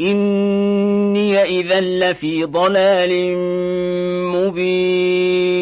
إني إذا لفي ضلال مبين.